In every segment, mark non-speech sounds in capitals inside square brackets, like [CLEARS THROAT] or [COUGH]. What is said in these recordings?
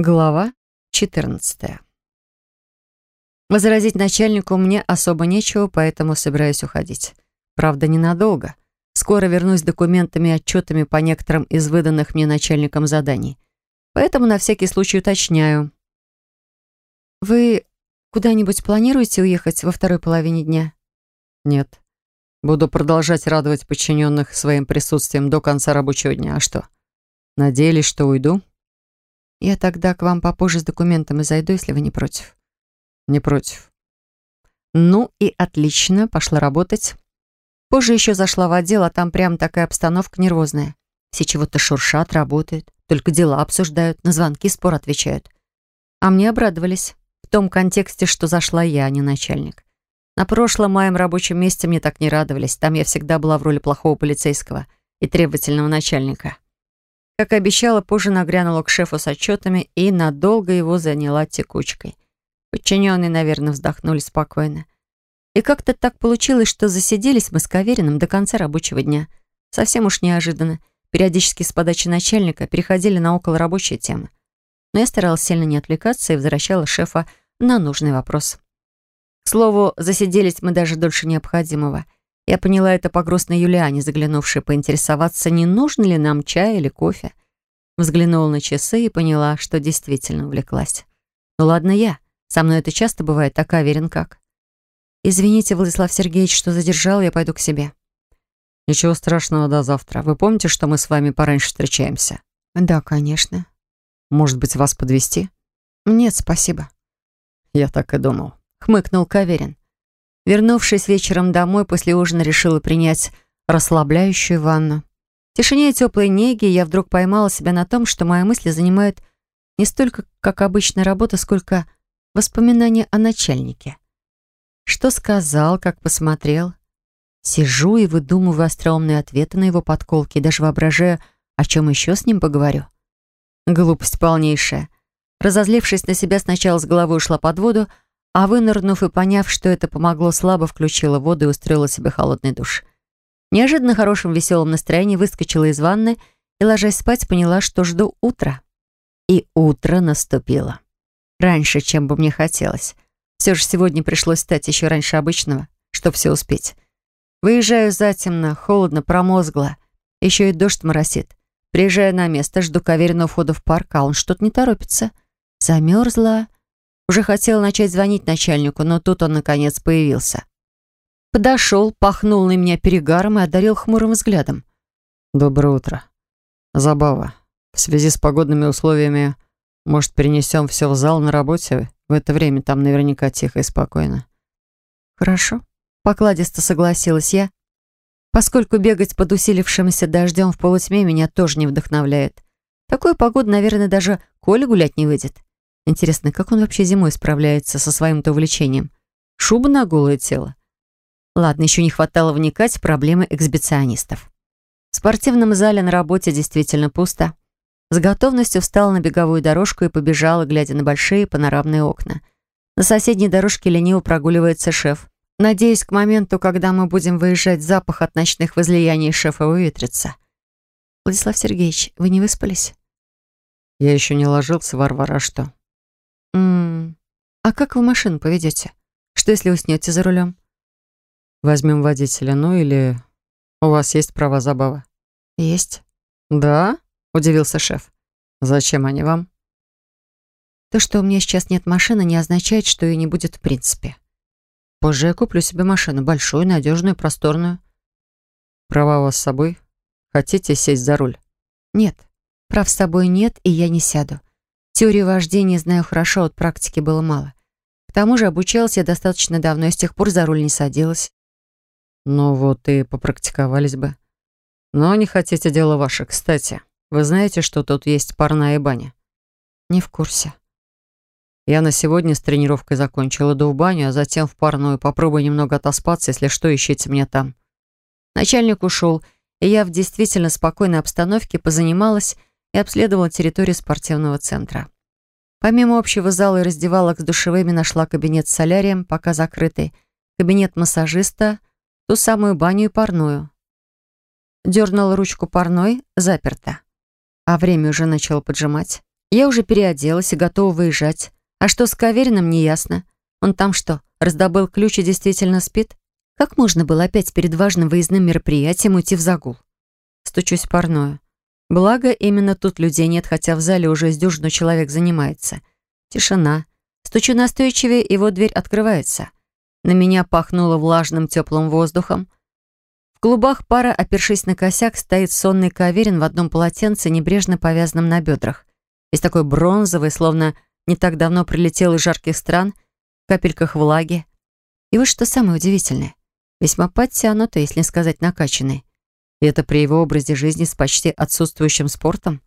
Глава 14. Возразить начальнику мне особо нечего, поэтому собираюсь уходить. Правда, ненадолго. Скоро вернусь с документами и отчетами по некоторым из выданных мне начальником заданий. Поэтому на всякий случай уточняю. «Вы куда-нибудь планируете уехать во второй половине дня?» «Нет. Буду продолжать радовать подчиненных своим присутствием до конца рабочего дня. А что? Надеялись, что уйду?» Я тогда к вам попозже с документами зайду, если вы не против. Не против. Ну и отлично, пошла работать. Позже еще зашла в отдел, а там прям такая обстановка нервозная. Все чего-то шуршат, работают, только дела обсуждают, на звонки спор отвечают. А мне обрадовались. В том контексте, что зашла я, а не начальник. На прошлом моем рабочем месте мне так не радовались. Там я всегда была в роли плохого полицейского и требовательного начальника. Как и обещала, позже нагрянула к шефу с отчетами и надолго его заняла текучкой. Подчиненные, наверное, вздохнули спокойно. И как-то так получилось, что засиделись мы с Кавериным до конца рабочего дня. Совсем уж неожиданно. Периодически с подачи начальника переходили на околорабочие темы. Но я старалась сильно не отвлекаться и возвращала шефа на нужный вопрос. К слову, засиделись мы даже дольше необходимого — я поняла это по грустной Юлиане, заглянувшей поинтересоваться, не нужно ли нам чая или кофе. Взглянула на часы и поняла, что действительно увлеклась. Ну ладно я. Со мной это часто бывает, так уверен как. Извините, Владислав Сергеевич, что задержал, я пойду к себе. Ничего страшного до завтра. Вы помните, что мы с вами пораньше встречаемся? Да, конечно. Может быть, вас подвести? Нет, спасибо. Я так и думал. Хмыкнул Каверин. Вернувшись вечером домой, после ужина решила принять расслабляющую ванну. В тишине и теплой неги я вдруг поймала себя на том, что мои мысли занимают не столько, как обычная работа, сколько воспоминания о начальнике. Что сказал, как посмотрел. Сижу и выдумываю остроумные ответы на его подколки, даже воображаю, о чем еще с ним поговорю. Глупость полнейшая. Разозлившись на себя, сначала с головой ушла под воду, а вынырнув и поняв, что это помогло, слабо включила воду и устроила себе холодный душ. Неожиданно хорошем веселом настроении выскочила из ванны и, ложась спать, поняла, что жду утра. И утро наступило. Раньше, чем бы мне хотелось. Все же сегодня пришлось встать еще раньше обычного, чтобы все успеть. Выезжаю затемно, холодно, промозгло. Еще и дождь моросит. Приезжаю на место, жду каверенного входа в парк, а он что-то не торопится. Замерзла. Уже хотела начать звонить начальнику, но тут он, наконец, появился. Подошел, пахнул на меня перегаром и одарил хмурым взглядом. «Доброе утро. Забава. В связи с погодными условиями, может, перенесем все в зал на работе? В это время там наверняка тихо и спокойно». «Хорошо», — покладисто согласилась я, поскольку бегать под усилившимся дождем в полутьме меня тоже не вдохновляет. Такую погоду, наверное, даже Коля гулять не выйдет. Интересно, как он вообще зимой справляется со своим-то увлечением? Шуба на голое тело? Ладно, еще не хватало вникать в проблемы эксбиционистов. В спортивном зале на работе действительно пусто. С готовностью встала на беговую дорожку и побежала, глядя на большие панорамные окна. На соседней дорожке лениво прогуливается шеф. Надеюсь, к моменту, когда мы будем выезжать, запах от ночных возлияний шефа выветрится. Владислав Сергеевич, вы не выспались? Я еще не ложился, Варвара, а что? М а как вы машину поведете? Что, если уснете за рулем? Возьмем водителя, ну или... У вас есть права забава? Есть. Да? Удивился шеф. Зачем они вам? То, что у меня сейчас нет машины, не означает, что ее не будет в принципе. Позже я куплю себе машину, большую, надежную, просторную. Права у вас с собой? Хотите сесть за руль? Нет. Прав с собой нет, и я не сяду. Теорию вождения знаю хорошо, от практики было мало. К тому же обучалась я достаточно давно и с тех пор за руль не садилась. Ну вот и попрактиковались бы. Но не хотите, дело ваше. Кстати, вы знаете, что тут есть парная баня? Не в курсе. Я на сегодня с тренировкой закончила, иду в баню, а затем в парную. Попробую немного отоспаться, если что, ищите меня там. Начальник ушел, и я в действительно спокойной обстановке позанималась и обследовала территорию спортивного центра. Помимо общего зала и раздевалок с душевыми нашла кабинет с солярием, пока закрытый, кабинет массажиста, ту самую баню и парную. Дернула ручку парной, заперта. А время уже начало поджимать. Я уже переоделась и готова выезжать. А что с Кавериным, неясно. Он там что, раздобыл ключ и действительно спит? Как можно было опять перед важным выездным мероприятием уйти в загул? Стучусь в парную. Благо, именно тут людей нет, хотя в зале уже с дюжину человек занимается. Тишина. Стучу настойчивее, и вот дверь открывается. На меня пахнуло влажным теплым воздухом. В клубах пара, опершись на косяк, стоит сонный каверин в одном полотенце, небрежно повязанном на бедрах. Весь такой бронзовый, словно не так давно прилетел из жарких стран, в капельках влаги. И вот что самое удивительное. Весьма подтянутый, если не сказать накачанный. И это при его образе жизни с почти отсутствующим спортом.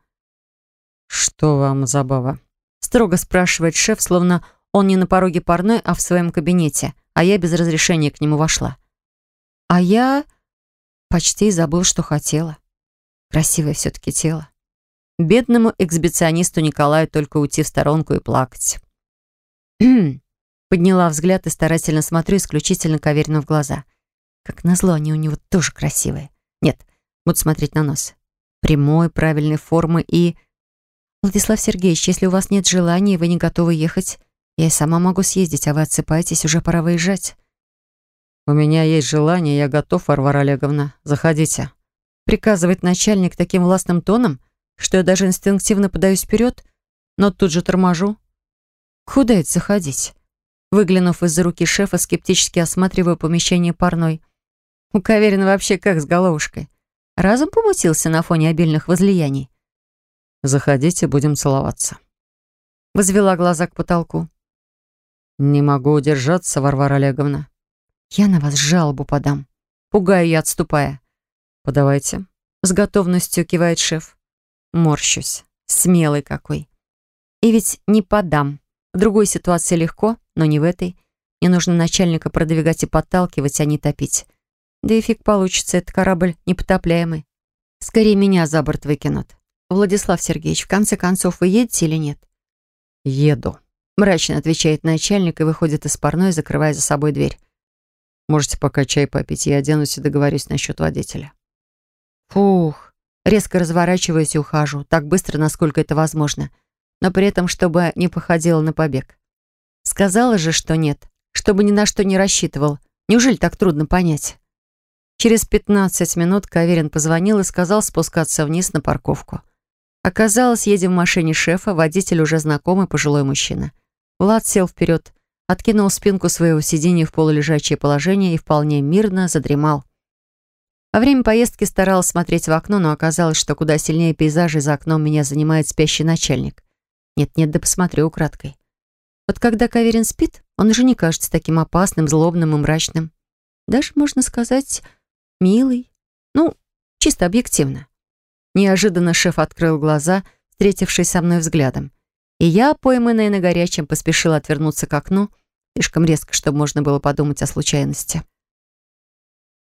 «Что вам забава?» Строго спрашивает шеф, словно он не на пороге парной, а в своем кабинете, а я без разрешения к нему вошла. А я почти забыл, что хотела. Красивое все-таки тело. Бедному эксбиционисту Николаю только уйти в сторонку и плакать. [CLEARS THROAT] Подняла взгляд и старательно смотрю исключительно Каверину в глаза. Как назло, они у него тоже красивые. Нет, буду смотреть на нос. Прямой, правильной формы и... Владислав Сергеевич, если у вас нет желания и вы не готовы ехать, я и сама могу съездить, а вы отсыпаетесь, уже пора выезжать. У меня есть желание, я готов, Варвара Олеговна. Заходите. Приказывает начальник таким властным тоном, что я даже инстинктивно подаюсь вперед, но тут же торможу. Куда это заходить? Выглянув из-за руки шефа, скептически осматриваю помещение парной. У Каверина вообще как с головушкой. Разум помутился на фоне обильных возлияний. «Заходите, будем целоваться». Возвела глаза к потолку. «Не могу удержаться, Варвара Олеговна». «Я на вас жалобу подам». Пугаю я, отступая. «Подавайте». С готовностью кивает шеф. Морщусь. Смелый какой. И ведь не подам. В другой ситуации легко, но не в этой. Мне нужно начальника продвигать и подталкивать, а не топить. Да и фиг получится, этот корабль непотопляемый. Скорее меня за борт выкинут. Владислав Сергеевич, в конце концов, вы едете или нет? Еду. Мрачно отвечает начальник и выходит из парной, закрывая за собой дверь. Можете пока чай попить, я оденусь и договорюсь насчет водителя. Фух. Резко разворачиваюсь и ухожу, так быстро, насколько это возможно, но при этом, чтобы не походило на побег. Сказала же, что нет, чтобы ни на что не рассчитывал. Неужели так трудно понять? Через 15 минут Каверин позвонил и сказал спускаться вниз на парковку. Оказалось, едем в машине шефа, водитель уже знакомый пожилой мужчина. Влад сел вперед, откинул спинку своего сиденья в полулежачее положение и вполне мирно задремал. Во время поездки старалась смотреть в окно, но оказалось, что куда сильнее пейзажей за окном меня занимает спящий начальник. Нет-нет, да посмотрю украдкой. Вот когда Каверин спит, он уже не кажется таким опасным, злобным и мрачным. Даже, можно сказать, милый. Ну, чисто объективно. Неожиданно шеф открыл глаза, встретившись со мной взглядом. И я, пойманная на горячем, поспешила отвернуться к окну, слишком резко, чтобы можно было подумать о случайности.